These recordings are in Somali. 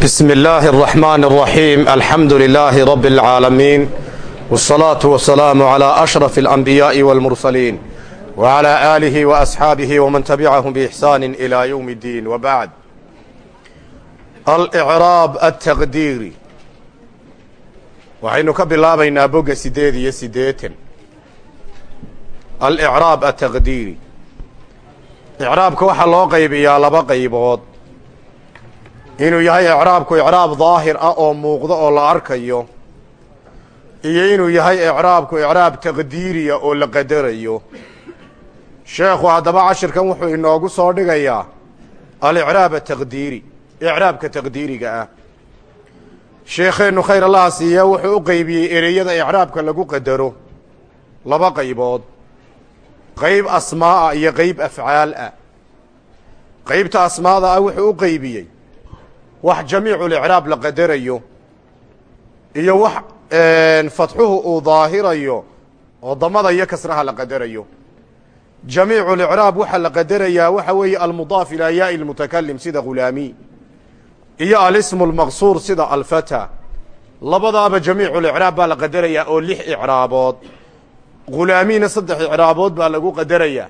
بسم الله الرحمن الرحيم الحمد لله رب العالمين والصلاة والسلام على أشرف الأنبياء والمرسلين وعلى آله وأصحابه ومن تبعهم بإحسان إلى يوم الدين وبعد الإعراب التقديري waxaynu ka bilaabaynaa bogga sideed iyo siddeetan alicraab ataqdiiri icraabka waxaa loo qaybiyaa laba qaybood inuu yahay icraabku icraab daahir ah oo muuqdo oo la arkayo iyo inuu yahay icraabku icraab taqdiiriya oo la qadarayo. Sheekhu haddaba cashirkan wuxuu inoogu soo dhigayaa alicraab ataqdiiri icraabka taqdiiriga ah. Sheekheennu khayr allaha siiya wuxuu u qaybiyey ereyada icraabka lagu qadaro laba qaybood. Qayb asmaa'a iyo qayb afcaal ah. Qaybta asmaada ah wuxuu u qaybiyey wax jamiiculicraab la qadarayo iyo wax fadxuhu uu daahirayo oo damada iyo kasraha la qadarayo. Jamiiculicraab waxaa la qadarayaa waxa weeye almudaaf ilaa yaai lmutakalim sida ghulaami iyo alismu lmaqsuur sida alfata. Labadaaba jamiiculicraab baa la qadarayaa oo lix icraabood. Ghulaamiina saddex icraabood baa lagu qadarayaa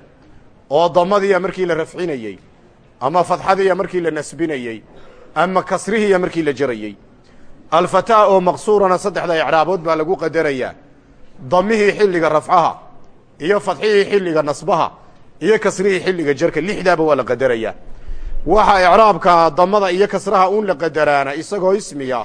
oo damadiiya markii la rafcinayey ama fadxadiiya markii la nasbinayey ama kasrihiiya markii la jarayey alfataa oo maqsuurana saddexda icraabood baa lagu qadarayaa damihii xilliga rafcaha iyo fadxihii xilliga nasbaha iyo kasrihii xilliga jarka lixdaaba waa la qadarayaa waxa icraabka damada iyo kasraha uun la qadaraana isagoo ismiga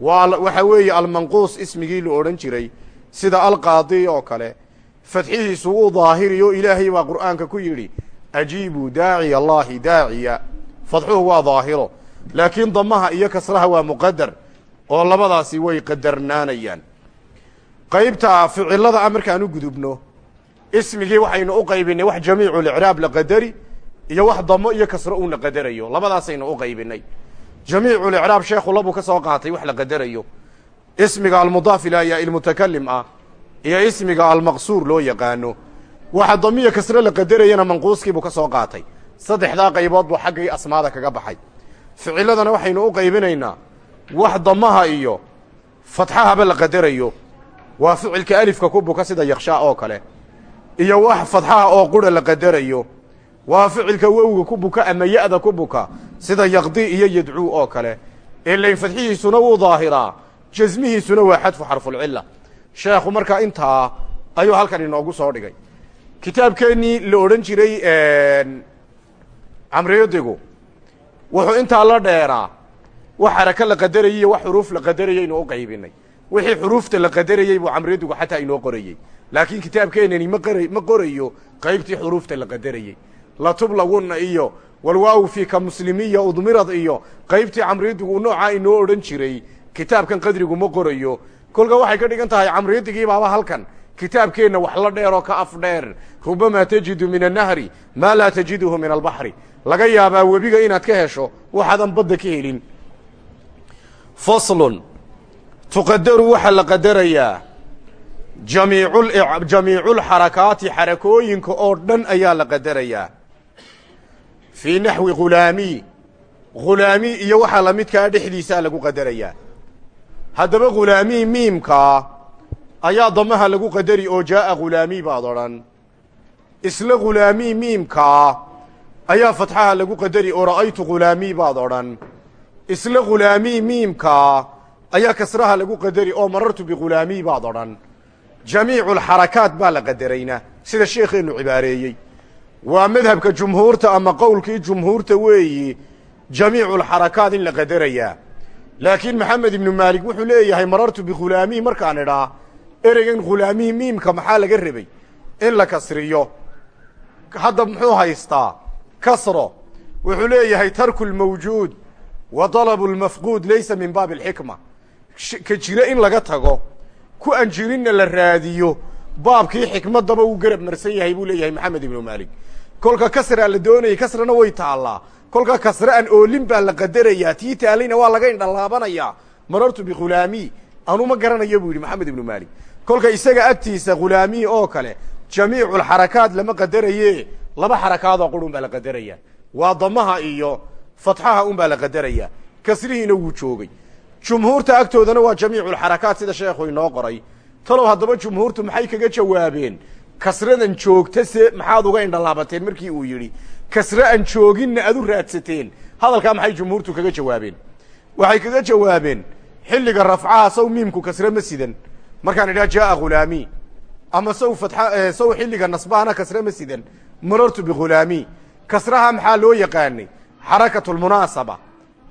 waa waxa weeye almanquus ismigii la odhan jiray sida alqaadi oo kale. Fadxihiisu uu daahiriyo ilaahay baa qur'aanka ku yidhi ajiibuu daaciya allaahi daaciya. Fadxuhu waa daahiro laakiin damaha iyo kasraha waa muqadar oo labadaasi way qadarnaanayaan. Qaybta ficilada a markaan u gudubno ismigii waxaynu u qaybinay wax jamiiculicraab la qadari iyo wax damo iyo kasro uuna qadarayo. Labadaasaynu u qaybinay. Jamiiculicraab sheekhu labuu ka soo qaatay wax la qadarayo. Ismiga almudaaf ilaa yaa ilmutakalim ah iyo ismiga almaqsuur loo yaqaano. Waxa damiyo kasre la qadarayana manquuskiibuu ka soo qaatay. Saddexdaa qaybood buu xaggii asmaada kaga baxay ficiladana waxaynu u qaybinaynaa wax damaha iyo fadxahaba la qadarayo. Waa ficilka alifka ku buka sida yakshaa oo kale. Iyo wax fadxaha oo qura la qadarayo. Waa ficilka wowga ku buka ama ya'da ku buka sida yaqdi iyo yadcuu oo kale. Ilayn fadxihiisuna wuu daahiraa jasmihiisuna waa xadfu xarfulcila sheekhu markaa intaa ayuu halkan inoogu soo dhigay. Kitaabkeennii la odhan jiray camriyadigu wuxuu intaa la dheeraa. Wax xaraka la qadarayay iyo wax xuruuf la qadarayaynu u qaybinay. Wixii xuruufta la qadarayey buu camriyadigu xataa inoo qorayey laakiin kitaabkeenani ma qora ma qorayo qaybtii xuruufta la qadarayey latublawunna iyo walwaaw fiika muslimiya udmirad iyo qaybtii camriyadigu noocaa inoo odhan jiray kitaabkan qadrigu ma qorayo. Kolka waxay ka dhigan tahay camriyadigii baaba halkan. Kitaabkeenna wax la dheer oo ka af dheer. Rubamaa tajidu min annahri maa laa tajiduhu min albaxri laga yaabaa webiga inaad ka hesho waxaadan badda ka helin. Faslun. Tuqadaru waxaa la qadarayaa jamiicul jamiiculxarakaati xarakooyinka oo dhan ayaa la qadarayaa fii naxwi khulaami khulaami iyo waxaa lamidkaa dhexdiisaa lagu qadarayaa haddaba khulaami miimkaa ayaa damaha lagu qadari oo jaa'a khulaami baad odhan. Isla khulaami miimkaa ayaa fatxaha lagu qadari oo ra'aytu khulaami baad odhan. Isla khulaami miimkaa ayaa kasraha lagu qadari oo marartu bikhulaami baad odhan. Jamiiculxarakaat baa la qadarayna sida sheekheennu cibaareeyey. Waa madhabka jumhuurta ama qowlkii jumhuurta weeyi jamiiculxarakaat in la qadarayaa. Laakiin maxamed ibnu maalik wuxuu leeyahay marartu bikhulaami markaan idhaa ereygan khulaamihi miimka maxaa laga rabay in la kasriyo? Hadda muxuu haystaa kasro. Wuxuu leeyahay tarku lmawjuud wa dalabu lmafquud laysa min baabi alxikma ka jiro in laga tago ku aan jirinna la raadiyo baabkii xikmadaba uu garab marsan yahay buu leeyahay maxamed ibnu maalik. Kolka kasraa la doonayay kasrana way taallaa. Kolka kasre aan oolin baa la qadarayaa tii taalayna waa laga indhalaabanayaa marartu bikhulaami anu ma garanayo buu yidhi maxamed ibnu maalik. Kolka isaga agtiisa khulaamihi oo kale jamiiculxarakaat lama qadaraye laba xarakaadoo qurun baa la qadaraya. Waa damaha iyo fatxaha un baa la qadaraya. Kasrihiina wuu joogay. Jumhuurta agtoodana waa jamiiculxarakaat sida sheekhu inoo qoray. Talow haddaba jumhuurtu maxay kaga jawaabeen? Kasradan joogta se maxaad uga indhalaabateen markii uu yidhi kasre aan jooginna aad u raadsateen. Hadalkaa maxay jumhuurtu kaga jawaabeen? Waxay kaga jawaabeen xilliga rafcaha saw miimku kasre ma sidan. Markaan idhaha jaaa ghulaami ama saw fatxa saw xilliga nasbahana kasre ma sidan marartu bighulaami kasraha maxaa loo yaqaanay xarakatulmunaasaba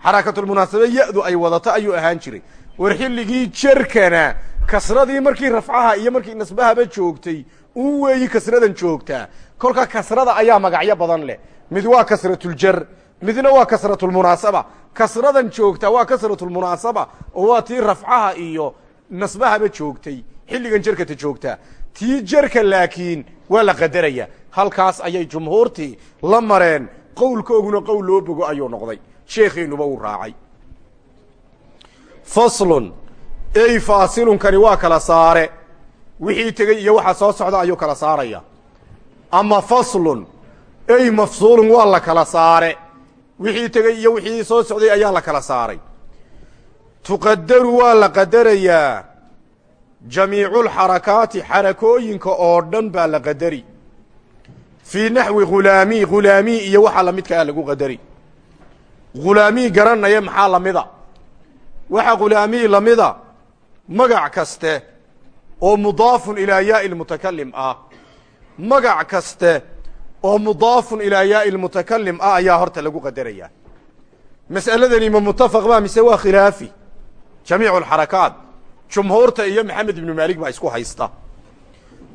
xarakatulmunaasaba ya-du ay wadato ayuu ahaan jiray war xilligii jerkana kasradii markii rafcaha iyo markii nasbahaba joogtay uu weeyi kasradan joogtaa kolka kasrada ayaa magacyo badan leh mid waa kasratuljar midna waa kasratulmunaasaba kasradan joogtaa waa kasratulmunaasaba oo waa tii rafcaha iyo nasbahaba joogtay xilligan jerkata joogtaa tii jerka laakiin waa la qadaraya halkaas ayay jumhuurtii la mareen qowlkooguna qowl loo bogo ayuu noqday. Sheekheenuba uu raacay. Faslun ey faasilunkani waa kala saare. Wixii tegey iyo waxa soo socda ayuu kala saaraya. Ama faslun ey mafsuulun waa la kala saare. Wixii tegey iyo wixii soo socday ayaa la kala saaray. Tuqadaru waa la qadarayaa. Jamiiculxarakaati xarakooyinka oo dhan baa la qadari fii naxwi khulaamii khulaamii iyo waxaa lamidkaa lagu qadari. Khulaamii garanaya maxaa lamida waxa khulaamii lamida magac kaste oo mudaafun ilaa yaa'i lmutakalim ah. Magac kaste oo mudaafun ilaa yaa'i lmutakalim ah ayaa horta lagu qadaraya. Mas'aladani ma mutafaq ba mise waa khilaafi? Jamiicu alxarakaat jumhuurta iyo maxamed ibnu maalik baa isku haysta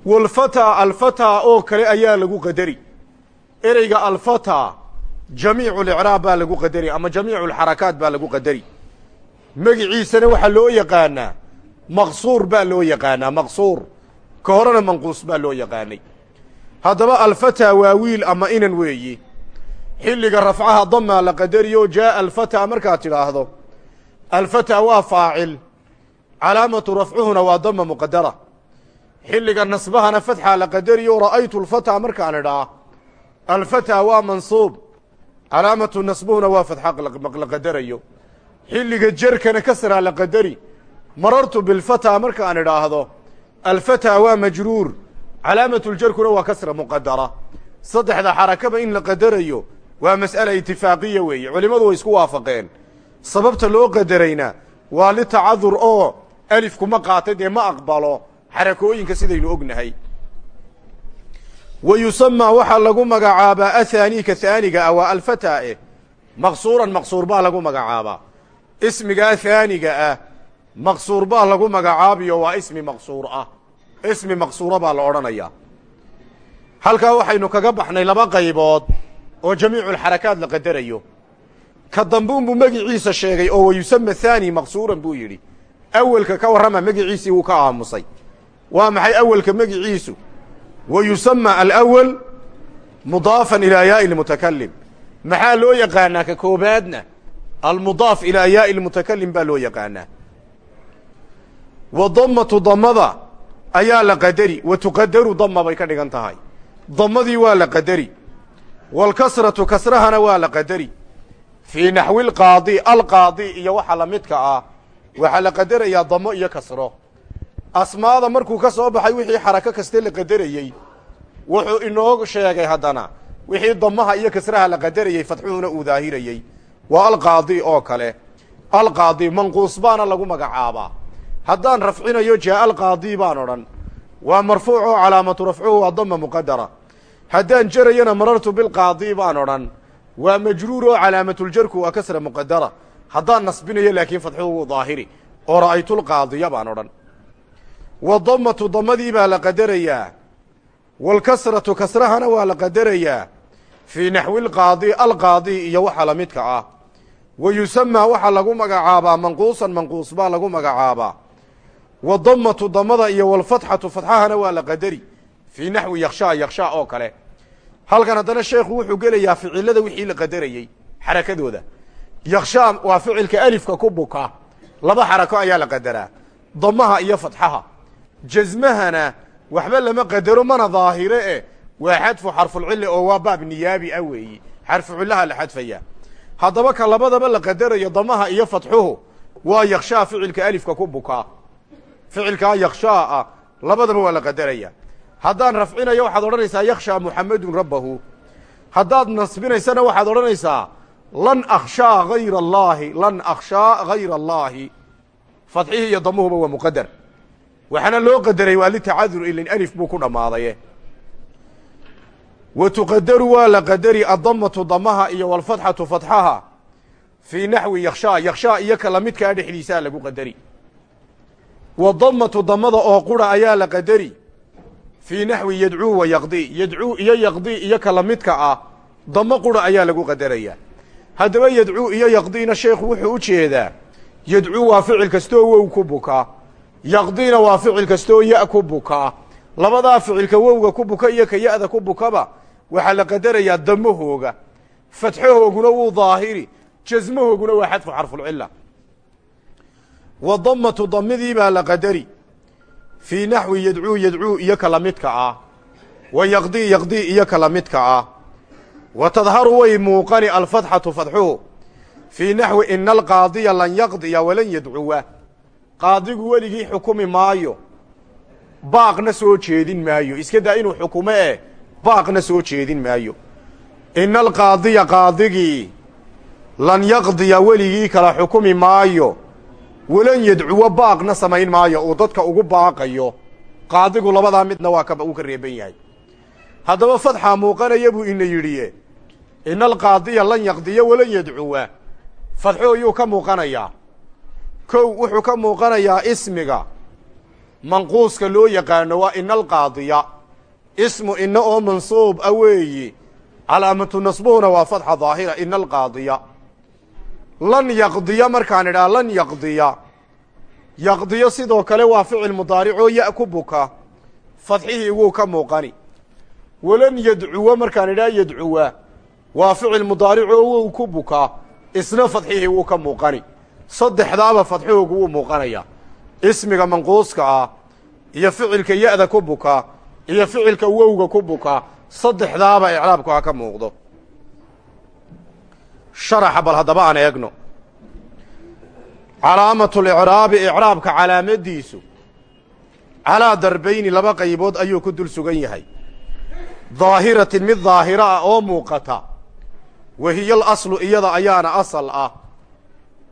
walfataa alfataa oo kale ayaa lagu qadari. Ereyga alfataa jamiicu licraab baa lagu qadari ama jamiicu alxarakaat baa lagu qadari. Magiciisana waxaa loo yaqaanaa maqsuur baa loo yaqaanaa maqsuur. Ka horena manquus baa loo yaqaanay. Haddaba alfataa waa wiil ama inan weeyi. Xilliga rafcaha damaa la qadariyo jaaa alfataa markaad tidhaahdo. Alfataa waa faacil. Calaamatu rafcuhuna waa dama muqadara xilliga nasbahana fatxa la qadariyo ra'aytu alfataa markaan idhaa alfataa waa mansuub. Calaamatu nasbuhuna waa fatxa la qadarayo. Xilliga jerkana kasraa la qadari. Marartu bilfataa markaan idhaahdo alfataa waa majruur. Calaamatuljarkuna waa kasra muqadara saddexda xarakaba in la qadarayo waa mas'ala itifaaqiya weeye. Culimmadu way isku waafaqeen. Sababta loo qadarayna waa litacadur oo alifkuma qaata dee ma aqbalo xarakooyinka sidaynu ognahay. Wa yusamaa waxaa lagu magacaabaa athaanii ka haaniga ah waa alfataa eh. Maqsuuran maqsuur baa lagu magacaabaa. Ismigaa haaniga ah maqsuur baa lagu magacaabiyo waa ismi maqsuur ah. Ismi maqsuura baa la odhanayaa halkaa waxaynu kaga baxnay laba qaybood oo jamiiculxarakaat la qadarayo. Ka dambuunbuu magiciisa sheegay oo wayusama haani maqsuuran buu yidhi. Awelka ka warrama magiciisii wuu ka aamusay waa maxay awelka magiciisu? Wa yusama alawel mudaafan ilaa yaa'i lmutakalim maxaa loo yaqaanaa ka koobaadna? Almudaaf ilaa yaa'i lmutakalim baa loo yaqaanaa. Wa damatu damada ayaa la qadari wa tuqadaru dama bay ka dhigan tahay. Damadii waa la qadari waalkasratu kasrahana waa la qadari. Fii naxwi lqaadi alqaadi iyo waxa la midka ah waxaa la qadarayaa damo iyo kasro asmaada markuu ka soo baxay wixii xarako kaste la qadarayey wuxuu inoo sheegay haddana. Wixii damaha iyo kasraha la qadarayey fadxuhuna uu daahirayey. Waa alqaadi oo kale. Alqaadi manquus baana lagu magacaabaa. Haddaan rafcinayo jaa alqaadi baan odhan. Waa marfuuc oo calaamatu rafcuhu waa dama muqadara haddaan jarayana marartu bilqaadi baan odhan. Waa majruur oo calaamatuljarku waa kasra muqadara haddaan nasbinayo laakiin fadxuhu wuu daahiri. Oo ra'aytulqaadiya baan odhan wa damatu damadii baa la qadarayaa. Waalkasratu kasrahana waa la qadarayaa. Fii naxwi lqaadi alqaadi iyo waxa la midka ah. Wa yusamaa waxaa lagu magacaabaa manquusan manquus baa lagu magacaabaa. Wa damatu damada iyo walfatxatu fatxahana waa la qadari. Fii naxwi yakshaa yakshaa oo kale. Halkan haddana sheekhu wuxuu gelayaa ficilada wixii la qadarayey xarakadooda. Yakshaa waa ficilka alifka ku buka. Laba xarako ayaa la qadaraa. Damaha iyo fatxaha jasmahana waxba lama qadaro mana daahire e waa xadfu xarfulcille oo waa baab niyaabi ah weeyi. Xarfu cillaha la xadfaya. Haddaba ka labadaba la qadarayo damaha iyo fatxuhu waa yakshaa ficilka alifka ku bukaa ficilkaa yakshaa ah labadaba waa la qadaraya. Haddaan rafcinayo waxaad odhanaysaa yakshaa muxamedun rabbahu. Haddaad nasbinaysana waxaad odhanaysaa lan akhshaa hayra allaahi lan akhshaa hayra allaahi waxaana loo qadaray waa litacadur ilin alif buu ku dhammaaday wa tuqadaru waa la qadari addamatu damaha iyo walfatxatu fatxaha. Fii naxwi yakshaa yakshaa iyo ka lamidkaa dhexdiisaa lagu qadari wa damatu damada oo qura ayaa la qadari fii naxwi yadcuu wa yaqdi yadcuu iyo yaqdi iyo ka lamidka ah damo qura ayaa lagu qadaraya haddaba yadcuu iyo yaqdiina sheekhu wuxuu u jeedaa yadcuu waa ficil kastoo wow ku bukaa yaqdiina waa ficil kastoo ya ku bukaa labadaa ficilka wowga ku buka iyo ka ya-da ku bukaba waxaa la qadarayaa damahooga. Fatxahooguna wuu daahiri jasmahooguna waa xadfu xarfulcila wa damatu damidii baa la qadari. Fii naxwi yadcuu yadcuu iyo ka lamidka ah. Wa yaqdii yaqdii iyo ka lamidka ah. Wa tadharu way muuqani alfatxatu fadxuhu fii naxwi ina alqaadiya lan yaqdiya walan yadcuwa qaadigu weligii xukumi maayo. Baaqna soo jeedin maayo. Iska daa inuu xukumo eh baaqna soo jeedin maayo. Ina alqaadiya qaadigii lan yaqdiya weligii kala xukumi maayo. Walan yadcuwo baaqna samayn maayo. Uu dadka ugu baaqayo. Qaadigu labadaa midna waa uu ka reeban yahay. Haddaba fadxaa muuqanaya buu ina yidhiye. Ina alqaadiya lan yaqdiya walan yadcuwa. Fadxo ayuu ka muuqanayaa kow wuxuu ka muuqanayaa ismiga. Manquuska loo yaqaano waa ina alqaadiya ismu ina oo mansuub a weeyi. Calaamatu nasbuhuna waa fadxa daahira ina alqaadiya lan yaqdiya markaan idhaha lan yaqdiya. Yaqdiyo sidoo kale waa ficil mudaaricoo ya ku buka. Fadxihii wuu ka muuqani. Walan yadcuwa markaan idhaha yadcuwa. Waa ficil mudaaricoo wow ku buka. Isna fadxihii wuu ka muuqani saddexdaaba fadxihoogu wuu muuqanayaa ismiga manquuska ah iyo ficilka ya-da ku buka iyo ficilka wowga ku buka saddexdaaba icraabku ha ka muuqdo. Sharaxa bal haddaba aan eegno. Calaamatulicraabi icraabka calaamadiisu calaa darbayni laba qaybood ayuu ku dul sugan yahay. Daahiratin mid daahiro ah oo muuqata. Wa hiya alaslu iyada ayaana asal ah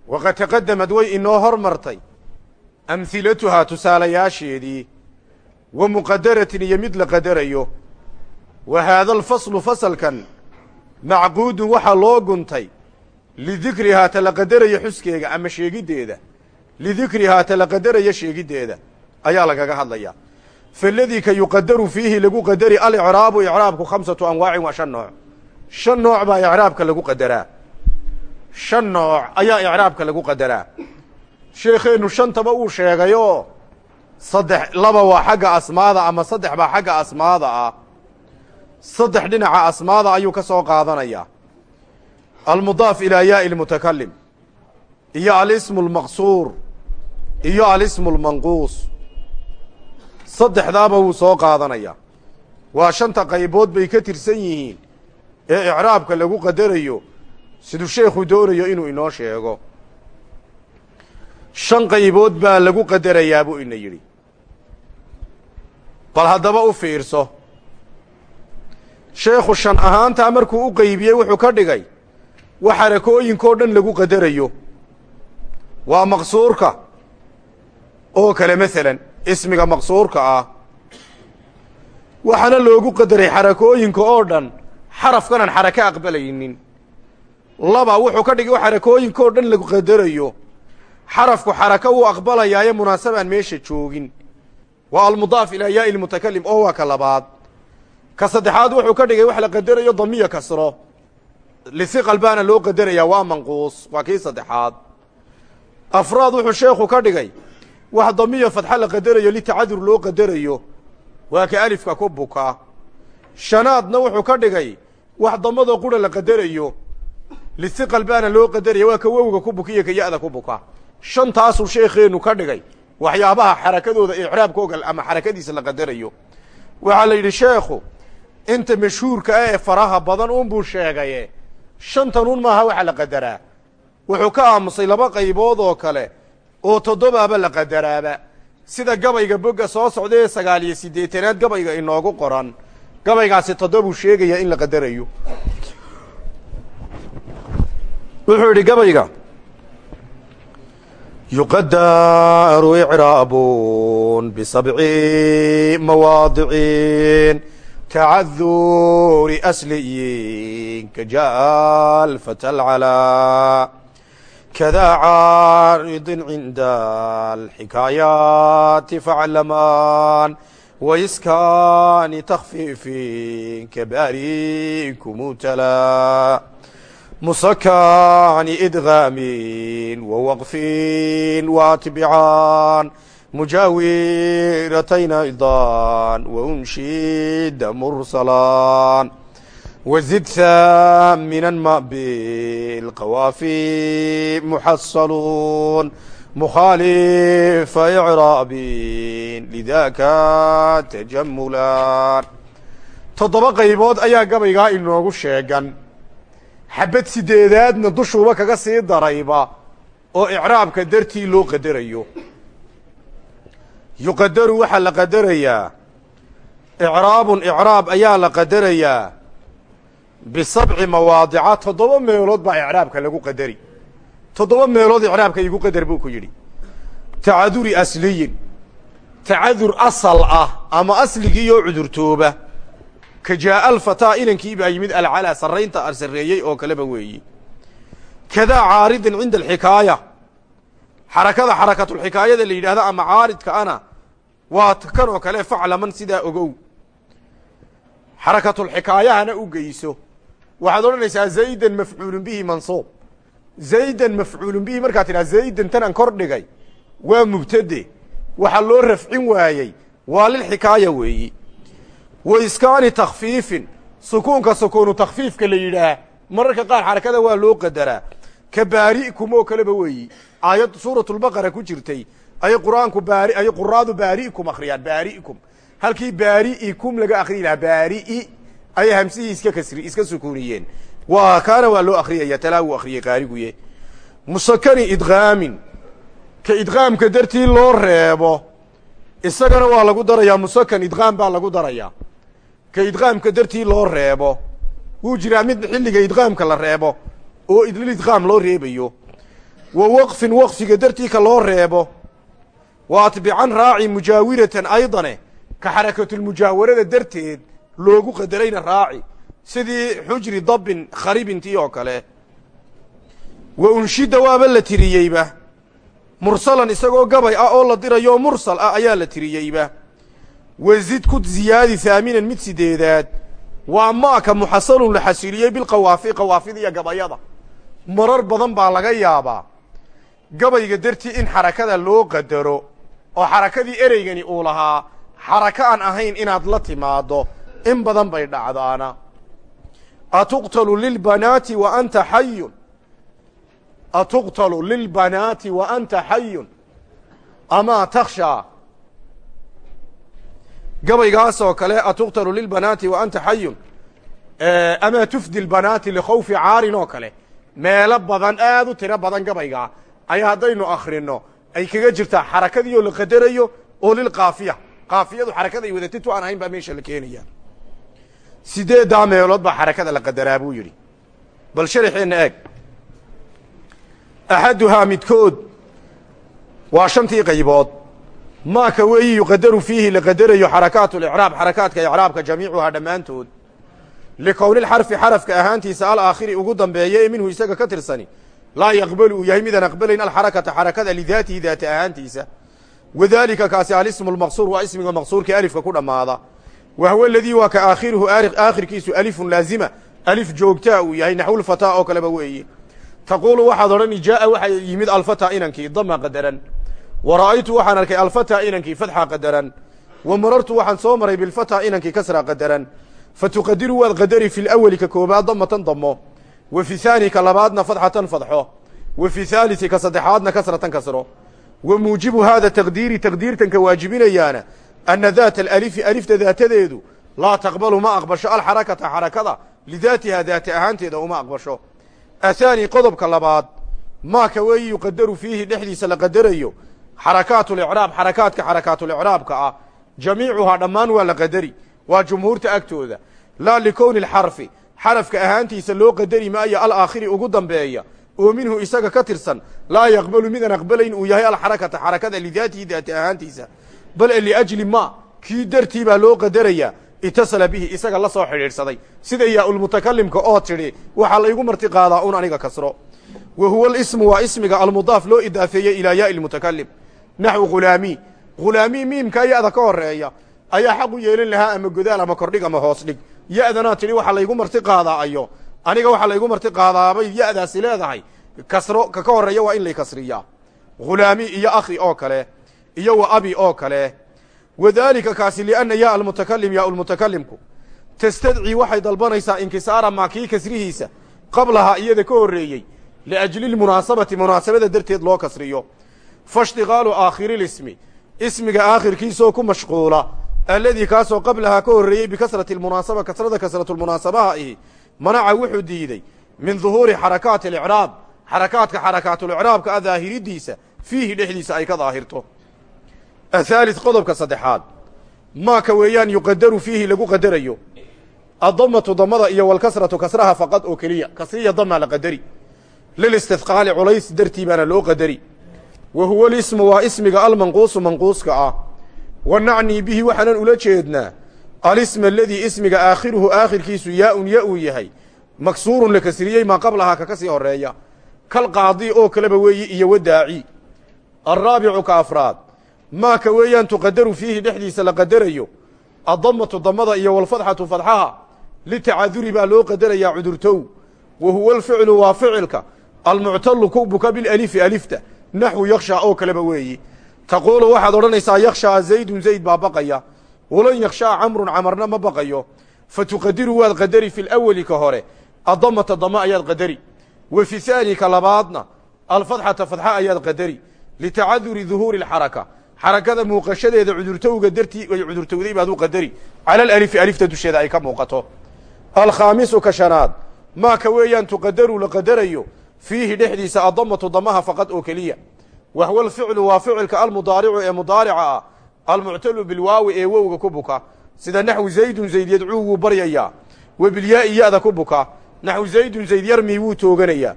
waqad taqadamad way inoo hormartay amhilatuhaa tusaalayaasheedii wa muqadaratin iyo mid la qadarayo wa haada alfaslu fasalkan macquudun waxaa loo guntay lidikrihaa tala qadaraya xuskeega ama sheegiddeeda lidikrihaa tala qadaraya sheegiddeeda ayaa lagaga hadlayaa faladii ka yuqadaru fiihi lagu qadari alicraabu icraabku khamsatu anwaacin waa shan nooc shan nooc baa icraabka lagu qadaraa shan nooc ayaa icraabka lagu qadaraa. Sheekheennu shantaba uu sheegayoo saddex laba waa xagga asmaada ama saddex baa xagga asmaada ah. Saddex dhinaca asmaada ayuu ka soo qaadanayaa almudaaf ilaa yaai lmutakalim iyo alismu almaqsuur iyo alismu almanquus saddexdaaba wuu soo qaadanayaa waa shanta qaybood bay ka tirsan yihiin ee icraabka lagu qadarayo siduu sheekhu doonayo inuu inoo sheego. Shan qaybood baa lagu qadarayaa buu ina yidhi. Bal haddaba u fiirso. Sheekhu shan ahaantaa markuu u qeybiyey wuxuu ka dhigay wax xarakooyinkoo dhan lagu qadarayo. Waa maqsuurka. Oo kale masalan ismiga maqsuurka ah. Waxaana loogu qadaray xarakooyinka oo dhan xarafkanaan xarake aqbalaynin laba wuxuu ka dhigay xarakooyinka oo dhan lagu qadarayo. Xarafku xaraka wuu aqbalayaaye munaasabaan meesha joogin. Waa almudaaf ilaa yaai lmutakalim oo waa ka labaad. Ka saddexaad wuxuu ka dhigay wax la qadarayo damiya kasro. Lisiqal baana loo qadarayaa waa manquus waa kii saddexaad. Afraad wuxuu sheekhu ka dhigay wax damiya fadxa la qadarayo litacadur loo qadarayo. Waa ka alifka ku buka. Shanaadna wuxuu ka dhigay wax damada qura la qadarayo lisiqal baana loo qadaraya waa ka wowga ku buka iyo ka ya-da ku buka shantaasuu sheekheenu ka dhigay waxyaabaha xarakadooda icraabkooga ama xarakadiisa la qadarayo waxaa la yidhi sheekhu inta mashhuurka ah ee faraha badan unbuu sheegaye shantanuun maaha waxa la qadaraa wuxuu ka aamusay laba qaybood oo kale oo toddobaaba la qadaraaba sida gabayga bogga soo socda ee sagaal iyo siddeetanaad gabayga inoogu qoran gabaygaasi toddobuu sheegayaa in la qadarayo wuxuu yidhi gabayga yuqadaru icraabun bisabci mawaadicin tacaduri asliyin kaja'a alfata alcalaa kada caaridin cinda alxikaayaati faclamaan waiskaani takfiifin kabaarikumutala musakaani idgaamin wawaqfin waatbicaan mujaawiratayna idan waunshida mursalaan wzid haaminan ma bilqawaafi muxasaluun mukhaalifa icraabin lidaka tajamulaan toddoba qaybood ayaa gabaygaa inoogu sheegan xabad sideedaadna dushuuba kaga sii darayba oo icraabka dartii loo qadarayo. Yuqadaru waxaa la qadarayaa. Icraabun icraab ayaa la qadarayaa. Bisabci mawaadica toddoba meelood baa icraabka lagu qadari. Toddoba meelood icraabka igu qadar buu ku yidhi. Tacaduri asliyin. Tacadur asal ah ama asligiioo cudurtooba ka jaa'a alfataa inankii baa yimid alcalaa sarraynta sarreeyey oo kaleba weeyi. Kadaa caaridin cinda alxikaaya. Xarakada xarakatulxikaayada la yidhahdo ama caaridka ana waa kan oo kale faclaman sidaa ogow. Xarakatulxikaayahana u geyso. Waxaad odhanaysaa zaydan mafcuulun bihi mansuub. Zaydan mafcuulun bihi markaad tidhaha zaydan tan aan kor dhigay waa mubtade. Waxaa loo rafcin waayey waa lilxikaaya weeyi wa iskaani takfiifin sukuunka sukuunu takfiifka la yidhaah mararka qaar xarakada waa loo qadaraa ka baari'kum oo kaleba weeyi aayad suuratulbaqara ku jirtay ay qur'aanku baari ay quraadu baari'kum akhriyaan baari'kum halkii baari'ikum laga akriyi lahaa baari'i ayay hamsihii iska kasri iska sukuuniyeen waa kaana waa loo akriyaya talaa wuu akriyey qaariguye musakani idqaamin ka idqaamka dartii loo ka idqaamka dartii loo reebo. Wuu jiraa mid xilliga idqaamka la reebo oo idlil idqaam loo reebayo. Wa waqfin waqfiga dartii ka loo reebo. Wa atbican raaci mujaawiratan aydane ka xarakatulmujaawarada darteed loogu qadarayna raaci. Sidii xujri dabbin kharibintii oo kale. Wa unshida waaba la tiriyeyba. Mursalan isagoo gabay ah oo la dirayo mursal ah ayaa la tiriyeyba wazid ku ziyaadi haaminan mid sideedaad. Waa maaka muxasalun la xasiliyey bilqawaafi qawaafida iyo gabayada. Marar badan baa laga yaabaa gabayga dartii in xarakada loo qadaro oo xarakadii ereygani uu lahaa xarako aan ahayn inaad la timaado in badan bay dhacdaana. Atuqtalu lilbanaati wa anta xayun amaa takhshaa gabaygaasoo kale atuqtalu lilbanaati wa anta xayun. Amaa tufdi lbanaati likhawfi caarin oo kale. Meelo badan aad u tiro badan gabaygaa ayaa haddaynu akrino ay kaga jirtaa xarakadii oo la qadarayo oo lilkaafiya kaafiyadu xarakaday wadatid tu aan ahayn baa meesha la keenaya sideeddaa meelood baa xarakada la qadaraa buu yidhi. Bal sharaxeenna eeg. Axaduhaa midkood waa shantii qaybood maaka weeyi yuqadaru fiihi la qadarayo xarakaat licraab xarakaadka icraabka jamiicuhaa dhammaantood. Likownilxarfi xarafka ahaantiisa alaakhiri ugu dambeeya ee minhu isaga ka tirsani. Laa yaqbalu uu yahay midaan aqbalayn alxarakata xarakada lidaatihi daata ahaantiisa. Wadalika kaasi alismu lmaqsuur waa ismiga maqsuurka alifka ku dhammaada. Wa huwa aladii waa ka aakhiruhu aakhirkiisu alifun laazima. Alif joogtaa uu yahay naxwulfataa oo kaleba weeye taquulu waxaad odhani jaaa waxaa yimid alfataa inankii dama qadaran wa ra'aytu waxaan arkay alfataa inankii fatxa qadaran wa marartu waxaan soo maray bilfataa inankii kasra qadaran fa tuqadiru waad qadari fi lawali ka koobaad damatan damo wa fi haani ka labaadna fadxatan fadxo wa fi haalisi ka saddexaadna kasratan kasro wa muujibu haada taqdiiri taqdiirtanka waajibinayaana ana daata alalifi alifta daatadeedu laa taqbalu ma aqbasho alxarakata xarakada lidaatiha daata ahaanteeda uma aqbasho athaani qodobka labaad maaka weeyi yuqadaru fiihi la qadarayo xarakaatu licraab xarakaadka xarakaatulicraabka ah jamiicuhaa dhammaan waa la qadari waa jumhuurta agtooda laa likowni alxarfi xarafka ahaantiisa loo qadari maayo alaakhiri ugu dambeeya oo minhu isaga ka tirsan laa yaqbalu midaan aqbalayn uu yahay alxarakata xarakada lidaatihi daati ahaantiisa bal liajli ma kii dartii baa loo qadarayaa itasala bihi isaga la soo xidhiidhsaday sida yaa-ulmutakalimka oo tidhi waxaa laygu marti qaadaa un aniga kasro wa huwa alismu waa ismiga almudaaf loo idaafeeyey ilaa yaai lmutakalim naxwu khulaami khulaami miimkaa ya-da ka horreeya ayaa xaq u yeelan lahaa ama godaal ama kordhig ama hoos dhig ya-danaa tidhi waxaa laygu marti qaadaa ayo aniga waxaa laygu marti qaadaabay ya-daasi leedahay kasro ka ka horreeya waa in lay kasriyaa khulaami iyo akhi oo kale iyo wa abi oo kale wadalika kaasi lianna yaa almutakalim yaa lmutakalimku tastadcii waxay dalbanaysaa inkisaara maa kii kasrihiisa qablahaa iyada ka horreeyey liajli lmunaasabati munaasabada darteed loo kasriyo faishtiqaalu aakhirilismi ismiga aakhirkiisoo ku mashquula alladii kaasoo qablahaa ka horreeyey bikasrati lmunaasaba kasrada kasratulmunaasabaha ihi manaca wuxuu diiday min duhuuri xarakaati alicraab xarakaadka xarakaatulicraabka a daahiridiisa fiihi dhexdiisa ay ka daahirto athaalith qodobka saddexaad maaka weeyaan yuqadaru fiihi lagu qadarayo addamatu damada iyo walkasratu kasraha faqad oo keliya kasriya damaa la qadari lilistidqaali culays dartii baana loo qadari wa huwa lismu waa ismiga almanquusu manquuska ah. Wa nacnii bihi waxaanan ula jeednaa alisma aladii ismiga aakhiruhu aakhirkiisu yaa-un ya uu yahay. Maksuurun la kasriyey maa qablahaa kaka sii horreeya kal qaadi oo kaleba weeyi iyo wadaaci. Alraabicu ka afraad. Maaka weeyaan tuqadaru fiihi dhexdiisa la qadarayo addamatu damada iyo walfadxatu fadxaha. Litacaduri baa loo qadarayaa cudurtow. Wa huwa alficlu waa ficilka. Almuctalu ku buka bilalifi alifta naxwu yakshaa oo kaleba weeyi. Taquulu waxaad odhanaysaa yakshaa zaydun zayd baa baqaya. Walan yakshaa camrun camarna ma baqayo. Fa tuqadiru waad qadari fi lawali ka hore. Addamata dama ayaad qadari. Wa fi haani ka labaadna alfadxata fadxa ayaad qadari. Litacaduri duhuuri alxaraka. Xarakada muuqashadeeda cudurtowga dartii ay cudurtowday baad u qadari. Cala alalifi alifta dusheeda ay ka muuqato. Alkhaamisu ka shanaad. Maaka weeyaan tuqadaru la qadarayo fiihi dhexdiisa addamatu damaha faqad oo keliya. Wahwa alficlu waa ficilka almudaaricu ee mudaarica ah. Almuctalu bilwaawi ee wowga ku buka. Sida naxwu zaydun zayd yadcuu wuu baryayaa wa bilyaai ya-da ku buka. Naxwu zaydun zayd yarmi wuu tooganayaa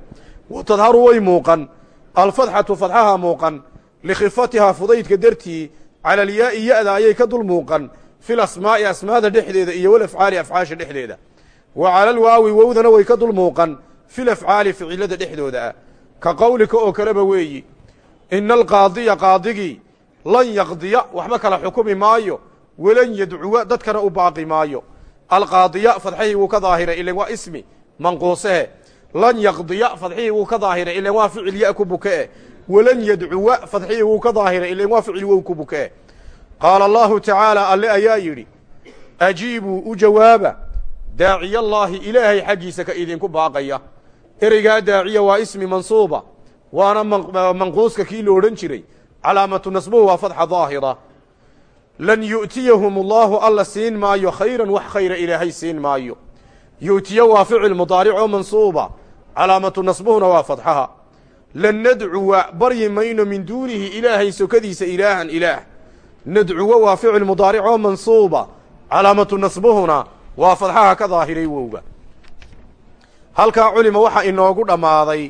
wa tadharu way muuqan. Alfadxatu fadxaha muuqan. Likhifatihaa fudaydka dartii cala alyaai ya-da ayay ka dul muuqan. Fil asmaa'i asmaada dhexdeeda iyo walafcaali afcaasha dhexdeeda. Wa cala alwaawi wowdana way ka dul muuqan fil afcaali ficilada dhexdooda ah. Ka qowlika oo kaleba weeyi ina alqaadiya qaadigii lan yaqdiya waxba kala xukumi maayo walan yadcuwa dadkana u baaqi maayo. Alqaadiya fadxihii wuu ka daahiray ilan waa ismi manquusehe lan yaqdiya fadxihii wuu ka daahiray ilan waa ficil ya ku buke walan yadcuwa fadxihii wuu ka daahiray ilan waa ficil wow ku buke qaala allahu tacaala alle ayaa yidhi ajiibuu u jawaaba daaciyallaahi ilaahay xaggiisa ka idinku baaqaya ereygaa daaciya waa ismi mansuuba waana manquuska kii la odhan jiray. Calaamatu nasbuhu waa fadxa daahira. Lan yu'tiyahum allaahu alla siin maayo khayran wax khayra ilaahay siin maayo. Yu'tiya waa ficil mudaaricoo mansuuba calaamatu nasbuhuna waa fadxaha. Lan nadcuwa baryi mayno min duunihi ilaahay sokadiisa ilaahan ilaah. Nadcuwa waa ficil mudaaricoo mansuuba calaamatu nasbuhuna waa fadxaha ka daahiray wowga halkaa culima waxaa inoogu dhammaaday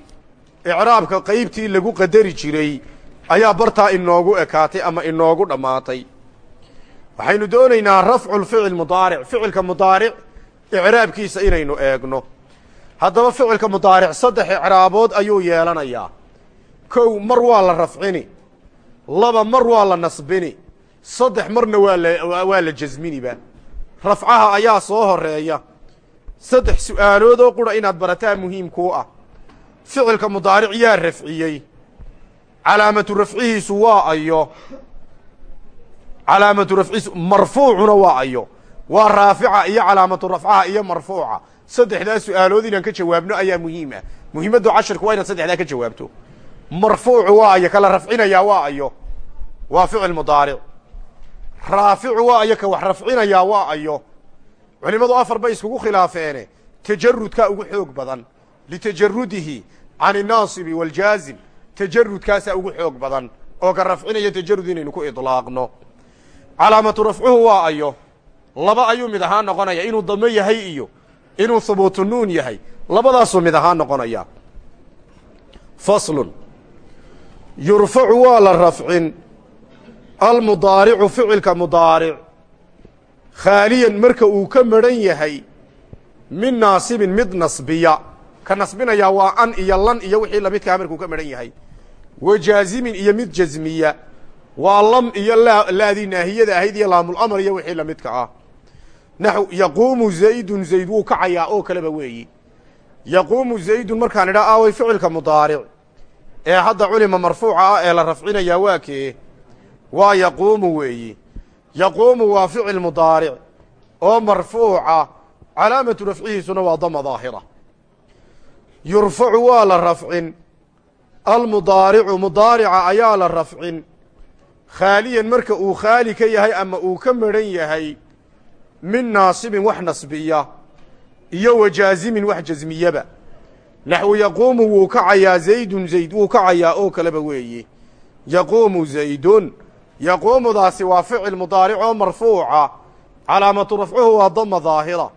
icraabka qaybtii lagu qadari jiray ayaa bartaa inoogu ekaatay ama inoogu dhammaatay. Waxaynu doonaynaa rafcu lficil mudaaric ficilka mudaaric icraabkiisa inaynu eegno. Haddaba ficilka mudaaric saddex icraabood ayuu yeelanayaa. Kow mar waa la rafcini. Laba mar waa la nasbini. Saddex marna waa la waa la jasminiba. Rafcaha ayaa soo horreeya saddex su'aalood oo qura inaad barataa muhiim kuu ah. Ficilka mudaaric yaa rafciyey. Calaamatu rafcihiisu waa ayo. Calaamatu rafcihiisu marfuucuna waa ayo. Waa raafica iyo calaamatu rafcaha iyo marfuuca. Saddexdaa su'aalood inaan ka jawaabno ayaa muhiim ah muhiimaddu cashirku waa inaad saddexdaa ka jawaabto. Marfuucu waa ayo kala rafcinayaa waa ayo. Waa ficil mudaaric. Raaficu waa ayo ka wax rafcinayaa waa ayo culimadu afar bay iskugu khilaafeene tajarudkaa ugu xoog badan litajarudihi can inaasibi waaljaazim tajarudkaasaa ugu xoog badan oo ka rafcinaya tajarud inaynu ku idlaaqno. Calaamatu rafcuhu waa ayo. Laba ayuu mid ahaan noqonaya inuu damo yahay iyo inuu hubuutu nuun yahay. Labadaasuu mid ahaan noqonaya. Faslun. Yurfacu waa la rafcin. Almudaaricu ficilka mudaaric khaaliyan marka uu ka madhan yahay min naasibin mid nasbiya. Ka nasbinayaa waa an iyo lan iyo wixii lamidkaha markuu ka madhan yahay. Wa jaazimin iyo mid jasmiya waa lam iyo laa laadii naahiyada ahayd iyo laamulamar iyo wixii lamidka ah. Naxw yaquumu zaydun zayd wuu kacayaa oo kaleba weeyi. Yaquumu zaydun markaan idhaa aaway ficilka mudaaric. Ee hadda culima marfuuca ah ee la rafcinayaa waa kee? Waa yaquumu weeyi yaquumu waa ficil mudaaric oo marfuuca calaamatu rafcihiisuna waa dama daahira. Yurfacu waa la rafcin almudaaricu mudaarica ayaa la rafcin. Khaaliyan marka uu khaali ka yahay ama uu ka madhan yahay min naasibin wax nasbiya iyo wa jaazimin wax jasmiyaba naxwu yaquumu wuu kacayaa zaydun zayd wuu kacayaa oo kaleba weeye. Yaquumu zaydun yaquumudaasi waa ficil mudaaric oo marfuuca calaamatu rafcuhu waa dama daahira.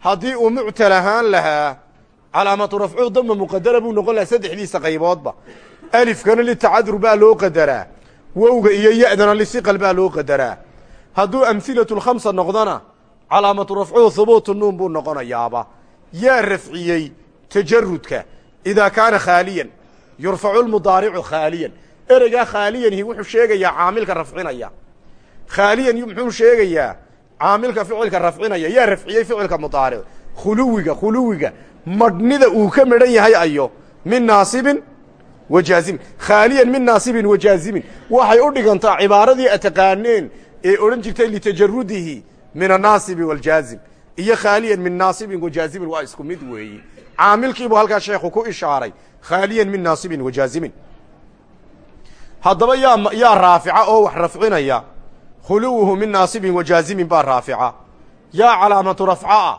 Haddii uu muctal ahaan lahaa calaamatu rafcuhu dama muqadara buu noqon lahaa saddexdiisa qayboodba. Alifkana litacadur baa loo qadaraa wowga iyo ya-dana lisiqal baa loo qadaraa. Hadduu amhilatu lkhamsa noqdona calaamatu rafcuhu hubuutu nuun buu noqonayaaba. Yaa rafciyey tajarudka idaa kaana khaaliyan yurfacu lmudaaricu khaaliyan ereygaa khaaliyanihi wuxuu sheegayaa caamilka rafcinaya. Khaaliyan muxuu sheegayaa caamilka ficilka rafcinaya. Yaa rafciyey ficilka mudaaric. Khuluwiga khuluwiga. Madhnida uu ka madhan yahay ayo. Min naasibin wa jaazimin khaaliyan min naasibin wa jaazimin waxay u dhigantaa cibaaradii ataqaaneen ee odhan jirtay litajarudihi min annaasibi waaljaazim iyo khaaliyan min naasibin wa jaazimin waa isku mid weeyi. Caamilkiibuu halkaa sheekhu ku ishaaray. Khaaliyan min naasibin wa jaazimin haddaba yaa yaa raafica oo wax rafcinaya. Khuluwuhu min naasibin wa jaazimin baa raafica. Yaa calaamatu rafca ah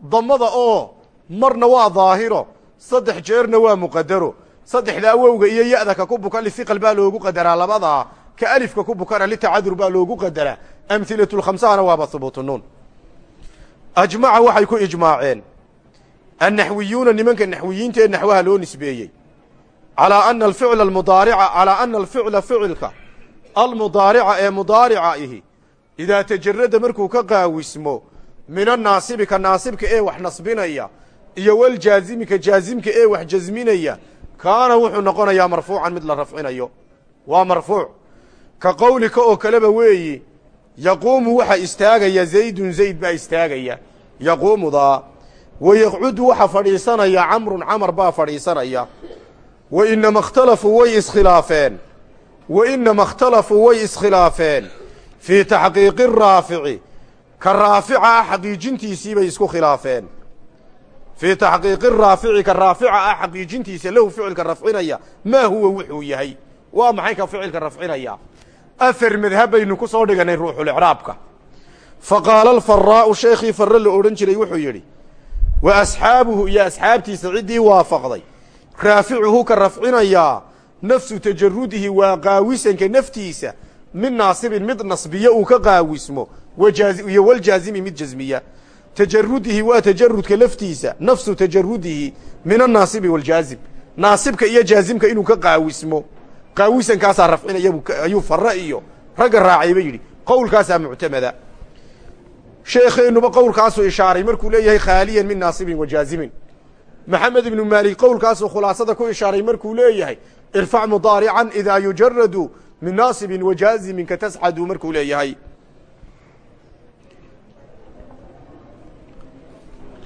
damada oo marna waa daahiro saddex jeerna waa muqadaro saddexdaa wowga iyo ya-da ka ku bukan lisiqal baa loogu qadaraa labadaa ka alifka ku bukana litacadur baa loogu qadaraa amhilatulkhamsahana waaba hubuutu nuun. Ajmaca waxay ku ijmaaceen. Annaxwiyuuna nimanka naxwiyiinta ee naxwaha loo nisbeeyey calaa ana alficla almudaarica calaa ana alficla ficilka almudaarica ee mudaarica ihi. Idaa tajarada markuu ka qaawismo min annaasibi ka naasibka ee wax nasbinaya iyo waljaazimi ka jaazimka ee wax jasminaya kaana wuxuu noqonayaa marfuucan mid la rafcinayo. Waa marfuuc. Ka qowlika oo kaleba weeyi yaquumu waxa istaagaya zaydun zayd baa istaagaya. Yaquumudaa wa yaqcudu waxa fadhiisanaya camrun camar baa fadhiisanaya wa inama ikhtalafuu way iskhilaafeen wa inama ikhtalafuu way iskhilaafeen fii taxqiiqi raafici ka raafica ah xaqiijintiisii bay isku khilaafeen fii taxqiiqi raafici ka raafica ah xaqiijintiisa lahu ficilka rafcinaya maa huwa wuxuu yahay waa maxay ka ficilka rafcinaya afar madhab baynu ku soo dhiganay ruuxulicraabka fa qaala alfaraa'u sheekhii farre la odhan jiray wuxuu yidhi wa asxaabuhu iyo asxaabtiisa ciddii waafaqday raaficuhu ka rafcinayaa nafsu tajarudihi waa qaawisanka naftiisa. Min naasibin mid nasbiya uu ka qaawismo. Iyo waljaazimi mid jasmiya tajarudihi waa tajarudka laftiisa nafsu tajarudihi min annaasibi waljaazim naasibka iyo jaazimka inuu ka qaawismo. Qaawisankaasaa rafcinaya ayuu farre iyo ragga raacayba yidhi. Qowlkaasaa muctamada. Sheekheennuba qowlkaasuu ishaaray markuu leeyahay khaaliyan min naasibin wa jaazimin maxamed ibnu maalik qowlkaasuu khulaasada ku ishaaray markuu leeyahay irfac mudaarican idaa yujaradu min naasibin wa jaazimin ka tasxadu markuu leeyahay.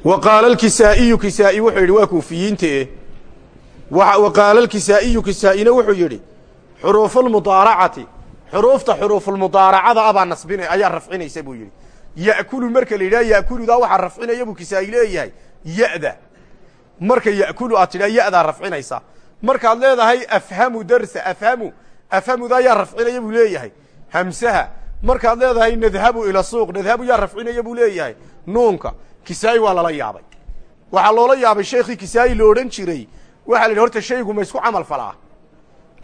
Wa qaala alkisaa'iyu kisaa'i wuxuu yidhi waa kuufiyiinte wa qaala alkisaa'iyu kisaa'ina wuxuu yidhi xuruufulmudaaracati xuruufta xuruufulmudaaracada abaa nasbina ayaa rafcinaysa buu yidhi. Ya'kulu marka la yidhaha ya'kuludaa waxaa rafcinaya buu kisaa'i leeyahay ya'da marka ya'kulu aad tidhaha ya'daa rafcinaysa. Markaad leedahay afhamu darsa afhamu afhamudaa yaa rafcinaya buu leeyahay. Hamsaha markaad leedahay nadhabu ila suuq nadhabu yaa rafcinaya buu leeyahay. Nuunka kisaa'i waa lala yaabay. Waxaa loola yaabay sheekhii kisaa'i lo odhan jiray. Waxaa la yidhi horta shaygu ma isku camal falaa.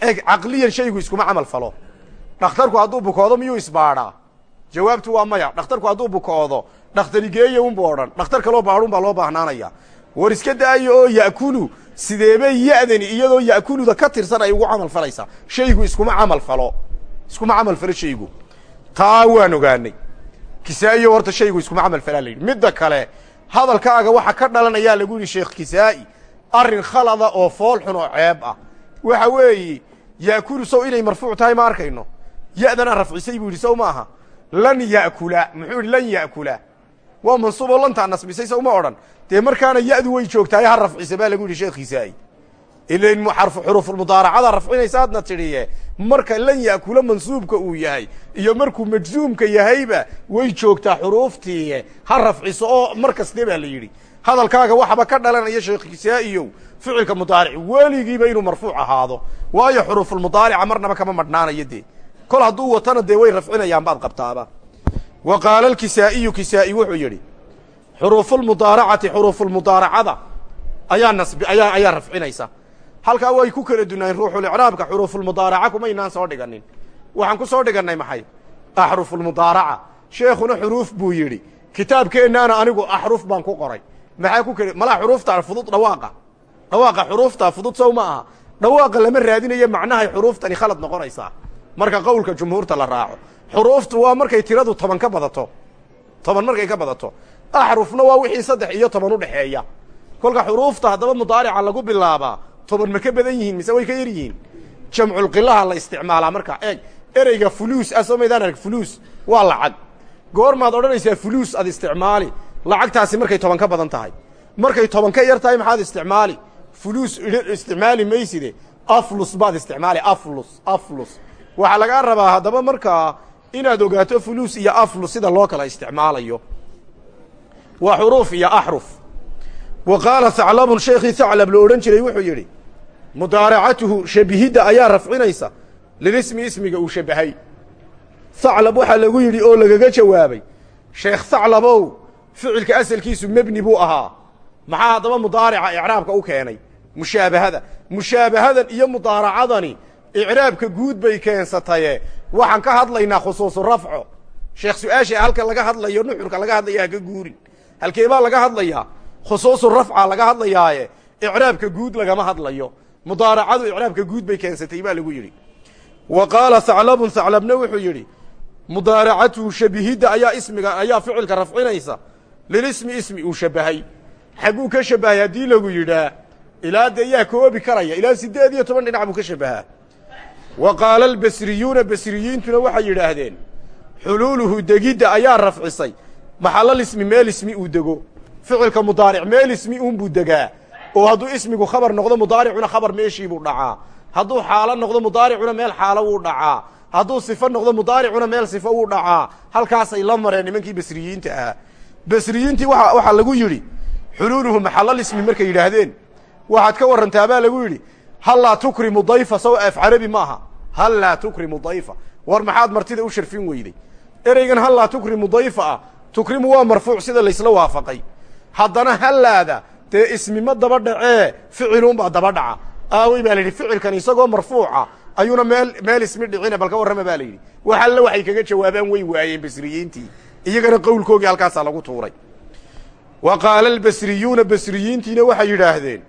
Eeg caqliyan shaygu iskuma camal falo. Dhakhtarku hadduu bukoodo miyuu isbaadhaa? Jawaabtu waa maya. Dhakhtarku hadduu bukoodo dhakhtarigeeya unbu odhan. Dhakhtar kaloo baadhun baa loo baahnaanaya war iska daayo oo ya'kulu sideebay ya'dani iyadoo ya'kuluda ka tirsan ay ugu camal falaysaa shaygu iskuma camal falo. Iskuma camal falo shaygu. Taa waan ogaanay. Kisaa'iyo horta shaygu iskuma camal falaa la midda kale hadalkaaga waxa ka dhalanayaa lagu yidhi sheekh kisaa'i arrin khalada oo fool xun oo ceeb ah. Waxa weeye yaakulu sow inay marfuuc tahay ma arkayno. Ya'danaa rafcisay buu yidhi sow maaha lan ya'kula muxuu yidhi lan ya'kula waa mansuuboo lantaa nasbisay sow ma odhan. Dee markaana ya'du way joogtaaye ha rafcisa baa lagu yidhi sheekh kisaa'i ilain xarfu xuruufulmudaaracada rafcinaysaadna tidhiye. Marka lan ya'kula mansuubka uu yahay iyo markuu majzuumka yahayba way joogtaa xuruuftii ha rafciso oo mar kaste baa la yidhi. Hadalkaaga waxaba ka dhalanaya sheekh kisaa'iyow ficilka mudaaric weligiiba inuu marfuuc ahaado. Waayo xuruufulmudaarica marnaba kama madhnaanayo dee. Kol hadduu watana dee way rafcinayaan baad qabtaaba wa qaala alkisaa'iyu kisaa'i wuxuu yidhi xuruufulmudaaracati xuruufulmudaaracada ayaa nasbi ayaa ayaa rafcinaysa. Halkaa way ku kala dunaayeen ruuxulicraabka xuruufulmudaaraca kumaynaan soo dhiganin waxaan ku soo dhigannay maxay? Axrufulmudaaraca sheekhuna xuruuf buu yidhi kitaabkeennaana anigu axruf baan ku qoray. Maxaa ku kala malaa xuruufta fudud dhawaaqa. Dhawaaqa xuruufta fudud sow ma aha. Dhawaaqa lama raadinayo macnahay xuruuftani khalad noqonaysaa. Marka qowlka jumhuurta la raaco xuruuftu waa markay tiradu toban ka badato. Toban markay ka badato. Axrufna waa wixii saddex iyo toban udhexeeya kolka xuruufta haddaba mudaarica lagu bilaabaa toban ma ka badan yihiin mise way ka yar yihiin? Jamculqilaha la isticmaalaa marka. Eeg ereyga fuluus ah arag fuluus waa lacag. Goormaad odhanaysaa fuluus ad isticmaali. Lacagtaasi markay toban ka badan tahay. Markay toban ka yar tahay maxaad isticmaali? Fuluus isticmaali mayside. Aflus baad isticmaali aflus aflus. Waxaa lagaa rabaa haddaba markaa inaad ogaato fuluus iyo aflus sida loo kala isticmaalayo. Waa xuruuf iyo axruf. Wa qaala haclabun sheekhii haclab lo odhan jiray wuxuu yidhi mudaaracatuhu shabihidda ayaa rafcinaysa lilismi ismiga uu shabahay. Haclab waxaa lagu yidhi oo lagaga jawaabay sheekh haclabow ficilka asalkiisu mebni buu ahaa. Maxaa haddaba mudaarica icraabka u keenay? Mushaabahada. Mushaabahadan iyo mudaaracadani icraabka guud bay keensataye waxaan ka hadlaynaa khusuusu rafco sheekh su'aasha halka laga hadlayo nuxurka laga hadlaya haka guurin. Halkee baa laga hadlayaa? Khusuusu rafca laga hadlayaaye icraabka guud lagama hadlayo. Mudaaracadu icraabka guud bay keensatay baa lagu yidhi. Wa qaala haclabun haclabna wuxuu yidhi mudaaracatuhu shabihidda ayaa ismiga ayaa ficilka rafcinaysa. Lilismi ismi uu shabahay. Xagguu ka shabahay haddii lagu yidhaa ilaa dee koobi karaya ilaa siddeed iyo toban dhinac buu ka shabahaa wa qaala albasriyuuna basriyiintuna waxay yidhaahdeen xuluuluhu degidda ayaa rafcisay. Maxallal ismi meel ismi uu dego? Ficilka mudaaric meel ismi uunbuu degaa. Oo hadduu ismigu khabar noqdo mudaaricuna khabar meeshiibuu dhacaa. Hadduu xaalo noqdo mudaaricuna meel xaalo wuu dhacaa. Hadduu sifo noqdo mudaaricuna meel sifo wuu dhacaa. Halkaasay la mareen nimankii basriyiinta ahaa basriyiintii waxaa lagu yidhi xuluuluhu maxallal ismi markay yidhaahdeen. Waxaad ka warrantaa baa lagu yidhi hallaa tukrimu dayfa saw af carabi maaha hallaa tukrimu dayfa. War maxaad martida u sharfin weyday. Ereygan hallaa tukrimu dayfa ah tukrimu waa marfuuc sida laysla waafaqay. Haddana hallaada dee ismima daba dhacee ficiluunbaa daba dhaca. Aawey baa la yidhi ficilkan isagoo marfuuca ayuuna meel meel ismi dhicina bal ka warrama baa la yidhi. Wax alle waxay kaga jawaabaan way waayeen basriyiintii. Iyagana qowlkoogii halkaasaa lagu tuuray. Wa qaala albasriyuuna basriyiintiina waxay yidhaahdeen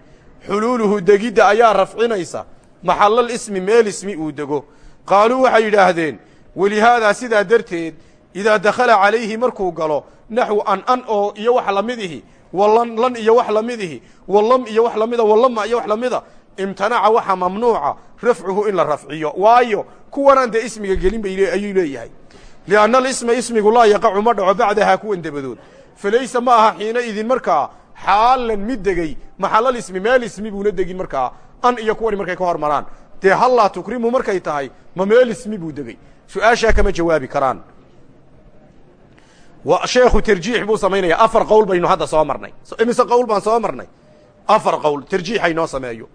xuluuluhu degidda ayaa rafcinaysa. Maxallal ismi meel ismi uu dego. Qaaluu waxay yidhaahdeen walihaadaa sidaa darteed idaa dakhala calayhi markuu galo naxwu an an oo iyo wax lamidihi walan lan iyo wax lamidihi walam iyo wax lamida walama iyo wax lamida imtanaca waxa mamnuuca rafcuhu in la rafciyo. Waayo kuwanaan dee ismiga gelin bay ayuu leeyahay. Lianna alisma ismigu laa yaqacu ma dhaco bacdahaa kuwan dabadood. Falaysa ma aha xiina idin markaa xaalan mid degey maxallal ismi meel ismi buuna degin markaa an iyo kuwani markay ka hor maraan dee hallaa tukrimu markay tahay ma meel ismi buu degey su'aashaa kama jawaabi karaan. Sheekhu tarjiix buu samaynaya afar qowl baynu hadda soo marnay. Imise qowl baan soo marnay? Afar qowl tarjiixa inoo sameeyo.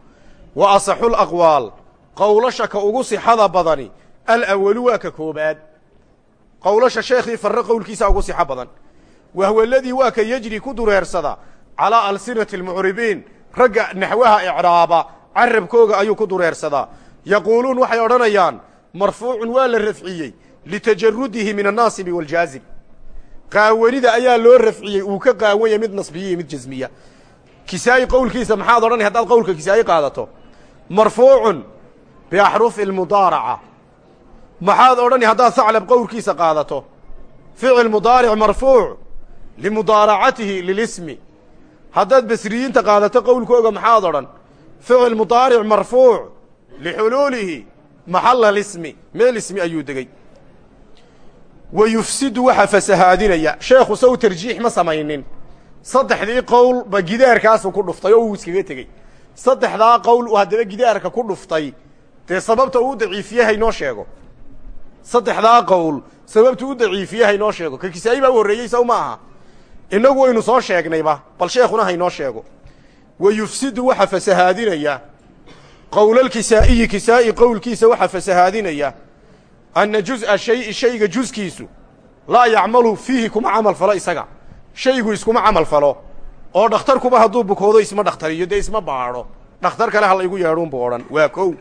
Wa asaxu laqwaal qowlasha ka ugu sixada badani alawalu waa ka koobaad. Qowlasha sheekhii farre qowlkiisa ugu sixo badan. Wahwa ladii waa ka yejri ku dureersada calaa alsinati almucribiin ragga naxwaha icraaba carabkooga ayuu ku dureersadaa yaquuluun waxay odhanayaan marfuucun waa la rafciyey litajarudihi min annaasibi waaljaazib qaawanida ayaa loo rafciyey uu ka qaawanya mid nasbiya iyo mid jasmiya kisaa'i qowlkiisa maxaad odhanay haddaad qowlka kisaa'i qaadato marfuucun biaxrufi almudaaraca maxaad odhani haddaad saclab qowlkiisa qaadato ficil mudaaric marfuuc limudaaracatihi lilismi haddaad basriyiinta qaadato qowlkooga maxaad odhan? Ficil mudaaric marfuuc lixuluulihi maxalla lismi meel ismi ayuu degey wa yufsidu waxaa fasahaadinaya. Sheekhu saw tarjiix ma samaynin. Saddexdii qowl ba gidaarkaasu ku dhuftay oo uu iskaga tegey saddexdaa qowl uu haddaba gidaarka ku dhuftay dee sababta uu daciifiye haynoo sheego. Saddexdaa qowl sababtu u daciifiye haynoo sheego. Ka kisaayi baa u horreeyey saw ma aha innagu waynu soo sheegnayba bal sheekhuna haynoo sheego. Wa yufsidu waxa fasahaadinaya. Qowlalkisaa'iyi kisaa'i qowlkiisa waxaa fasahaadinaya. Anna juz'a shayi shayga juskiisu laa yacmalu fiihi kuma camal falo isaga. Shaygu iskuma camal falo. Oo dhakhtarkuba hadduu bukoodo isma dhakhtariyo dee isma baadho. Dhakhtar kale ha laygu yeedhuunbu odhan. Waa kow.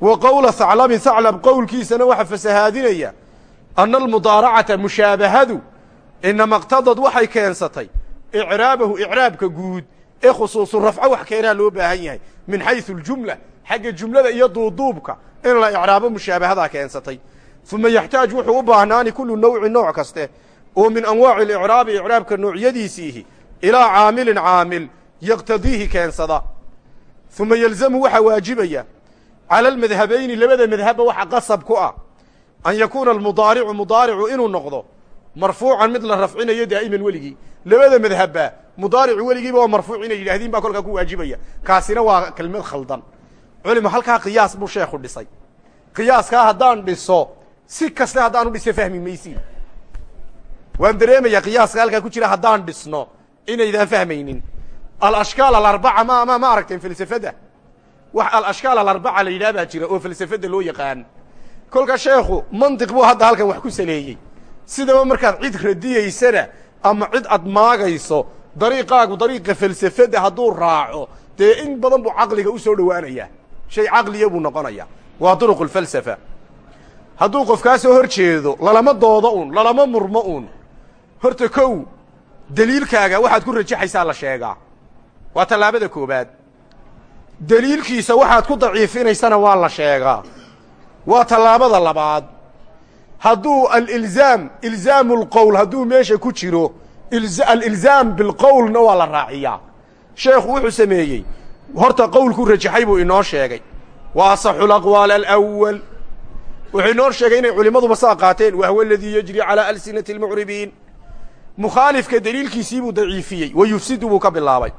Wa qowla haclabin haclab qowlkiisana waxaa fasahaadinaya. Anna almudaaracata mushaabahadu inama iqtadad waxay keensatay icraabahu icraabka guud ee khusuusu rafco wax keenaa loo baahan yahay min xaysu aljumla xagga jumlada iyo duuduubka in la icraabo mushaabahadaa keensatay. Uma yaxtaaj wuxuu u baahnaani kullu nawci nooc kaste oo min anwaaci alicraabi icraabka noocyadiisiihi ilaa caamilin caamil yaqtadiihi keensada. Uma yelzamu waxaa waajibaya cala almadhabayni labada madhabba waxa qasab ku ah an yakuuna almudaaricu mudaaricu inuu noqdo marfuucan mid la rafcinayo daa'iman weligii. Labada madhabba mudaaricu weligiiba waa marfuuc inay yidhahdiin baa kolkaa ku waajibaya. Kaasina waa kelmad khaldan. Culima halkaa qiyaas buu sheekhu dhisay. Qiyaaskaa haddaan dhiso si kaste haddaan u dhisa fahmi maysiin. Waan dareemayaa qiyaaska halkaa ku jira haddaan dhisno inaydaan fahmaynin. Alashkaal alarbaca ma ma ma aragteen falsafada? Wax alashkaal alarbaca la yidhaha baa jira oo falsafada loo yaqaan. Kolka sheekhu mantiq buu hadda halkan wax ku saleeyey sidaba markaad cid radiyeysana ama cid ad maagayso dariiqaagu dariiqa falsafada hadduu raaco dee in badan buu caqliga u soo shay caqliya buu noqonayaa. Waa duruq alfalsafa hadduu qofkaa soo hor jeedo lalama doodo un lalama murmo un horta kow deliilkaaga waxaad ku rajaxaysaa la sheegaa. Waa tallaabada koobaad deliilkiisa waxaad ku daciifinaysana waa la sheegaa. Waa tallaabada labaad hadduu alilzaam ilzaamu lqowl hadduu meesha ku jiro alilzaam bilqowlna waa la raaciyaa. Sheekhu wuxuu sameeyey. Horta qowlkuu rajaxay buu inoo sheegay. Wa asaxu laqwaal alawal wuxuu inoo sheegay inay culimmaduba saa qaateen wahwa aladii yajri calaa alsinati almucribiin. Mukhaalifka deliilkiisii buu daciifiyey wa yufsidu buu ka bilaabay.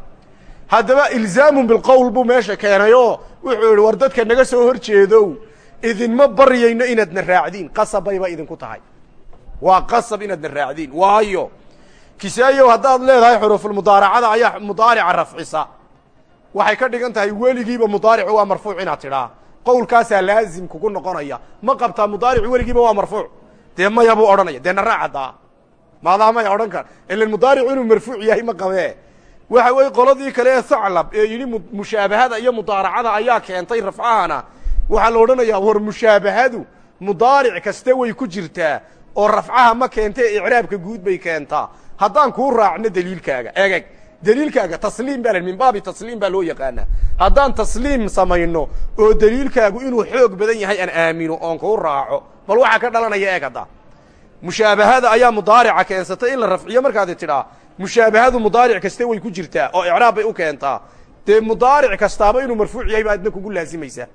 Haddaba ilzaamun bilqowl buu meesha keenayoo wuxuu yidhi war dadka naga soo hor jeedow idinma baryayno inaadna raacdiin. Qasab bayba idinku tahay. Waa qasab inaadna raacdiin. Waayo kisaayow haddaad leedahay xuruufulmudaaracada ayaa mudaarica rafcisa. Waxay ka dhigan tahay weligiiba mudaaricu waa marfuuc inaad tidhaa. Qowlkaasaa laazim kugu noqonaya. Ma qabtaa mudaaricu weligiiba waa marfuuc. Dee maya buu odhanaya. Dee na raac maya odhan kar ilan mudaaricu inuu marfuuc yahay ma qabee. Waxa weeye qoladii kale ee thaclab ee yidhi mushaabahada iyo mudaaracada ayaa keentay rafcahana waxaa la odhanayaa war mushaabahadu mudaaric kaste way ku jirtaa oo rafcaha ma keenta ee icraabka guud bay keentaa. Haddaan kuu raacno deliilkaaga egeg deliilkaaga tasliim baa la min baabi tasliim baa loo yaqaanaa. Haddaan tasliim samayno oo deliilkaagu inuu xoog badan yahay aan aamino oon kuu raaco. Bal waxaa ka dhalanaya eeg hadda. Mushaabahada ayaa mudaarica keensatay in la rafciyo markaad tidhaa mushaabahadu mudaaric kaste way ku jirtaa oo icraab bay u keentaa. Dee mudaaric kastaaba inuu marfuuc yahay baa adna kugu laazimaysaa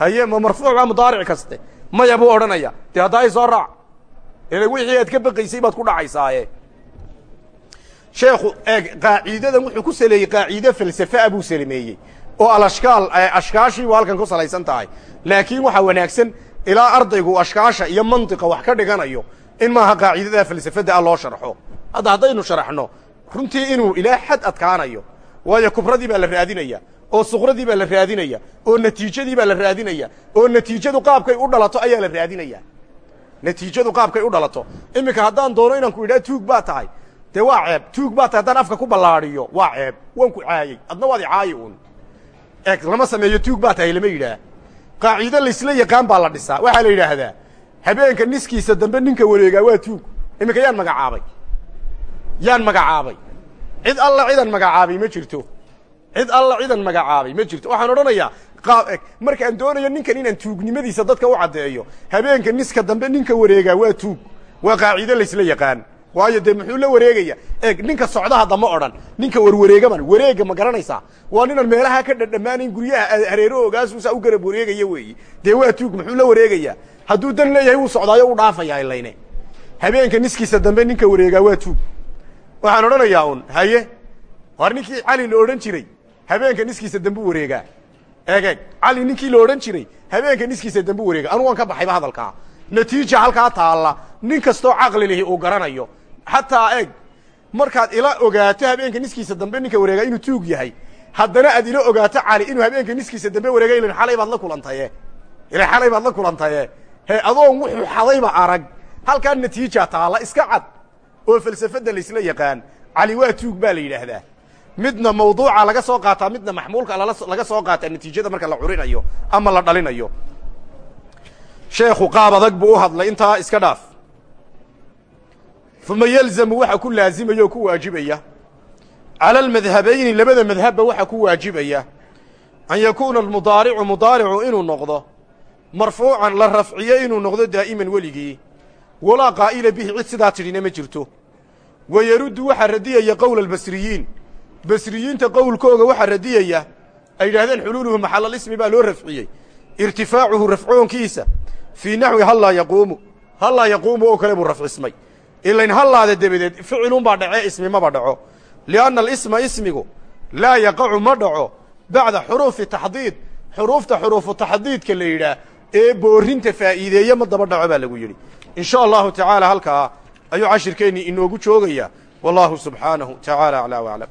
haye ma marfuuc baa mudaaric kaste. Maya buu odhanaya. Dee haddaa soo raac ele wixii aad ka baqaysay baad ku dhacaysaaye. Sheekhu eeg qaaciidadan wuxuu ku saleeyey qaaciide falsafaa buu salameeyey oo alashkaal ashkaashii buu halkan ku salaysan tahay. Laakiin waxaa wanaagsan ilaa ardaygu ashkaasha iyo mantiqa wax ka dhiganayo in maaha qaaciidada falsafada ah loo sharxo. Hadda haddaynu sharaxno runtii inuu ilaa xad adkaanayo waayo kubradii baa la raadinaya oo suqradii baa la raadinaya oo natiijadii baa la raadinaya oo natiijadu qaabkay u dhalato ayaa la raadinaya. Natiijadu qaabkay u dhalato. Iminka haddaan doono inaan ku idhaha tuug baa tahay. Dee waa ceeb. Tuug baa ta haddaan afka ku ballaadhiyo waa ceeb. Waan ku caayey adna waad icaayi uun. Eeg lama sameeyo tuug baa tahay lama yidhaah qaaciido laysla yaqaan baa la dhisaa. Waxaa la yidhaahdaa habeenka niskiisa dambe ninka wareegaa waa tuug. Iminka yaan magacaabay. Yaan magacaabay. Cid alla cidan magacaabay ma jirto cid alla cidan magacaabay ma jirto. Waxaan odhanayaa markaan doonayo ninkan inaan tuugnimadiisa dadka u caddeeyo habeenka niska dambe ninka wareegaa waa tuug waa qaacido laysla yaqaan. Waayo dee muxuu la wareegaya? Eeg ninka socdaha dama odhan ninka warwareegaban wareega ma garanaysaa waa ninaan meelaha ka dhadhamaanayn guryaha hareero ogaasuusaa u garab wareegaya weeyi. Dee waa tuug muxuu la wareegayaa hadduu dan leeyahay wuu socdaayo u dhaafaya ilayne habeenka niskiisa dambe ninka wareegaa waa tuug. Waxaan odhanayaa un haye war ninkii cali la odhan jiray habeenka niskiisa dambu wareegaa eeg eeg cali ninkii la odhan jiray habeenka niskiisa dambu wareega. Anu waan ka baxayba hadalkaa natiija halkaa taalla. Nin kastoo caqli lihi uu garanayo. Xataa eeg markaad ila ogaato habeenka niskiisa dambe ninka wareegaa inuu tuug yahay haddana aad ila ogaato cali inuu habeenka niskiisa dambe wareega ilan xalay baad la kulantaye. Ilan xalay baad la kulantaye. He adoon wuxuu xadayba arag. Halkaa natiija taalla iska cad. Oo falsafadda laysla yaqaan. Cali waa tuug baa la yidhaahdaa midna mawduuca laga soo qaataa midna maxmuulka laga soo qaataa natiijada marka la curinayo ama la dhalinayo. Sheekhu qaab adag buu u hadlay intaa iska dhaaf. Uma yelzamu waxa ku laazimaya oo ku waajibaya. Cala almadhabayni labada madhabba waxa ku waajibaya. An yakuuna almudaaricu mudaaricu inuu noqdo marfuucan la rafciyo inuu noqdo daa'iman weligii. Walaa qaa'ila bihi cid sidaa tidhina ma jirto. Wa yaruddu waxaa radiyaya qowla albasriyiin basriyiinta qowlkooga waxaa radiyaya ay yidhaahdeen xuluuluhu maxalalismi baa loo rafciyey. Irtifaacuhu rafcoonkiisa fii naxwi hallaa yaquumu hallaa yaquumu oo kale buu rafcismay ilayn hallaada dabadeed ficilunbaa dhacee ismi maba dhaco. Lianna alisma ismigu laa yaqacu ma dhaco bacda xuruufi taxdiid. Xuruufta xuruufu taxdiidka la yidhaah ee boorinta faa'iideeye ma daba dhaco baa lagu yidhi. In sha allahu tacaala halkaa ayuu cashirkeennii inoogu joogayaa wallahu subxaanahu tacaala aclaa waclam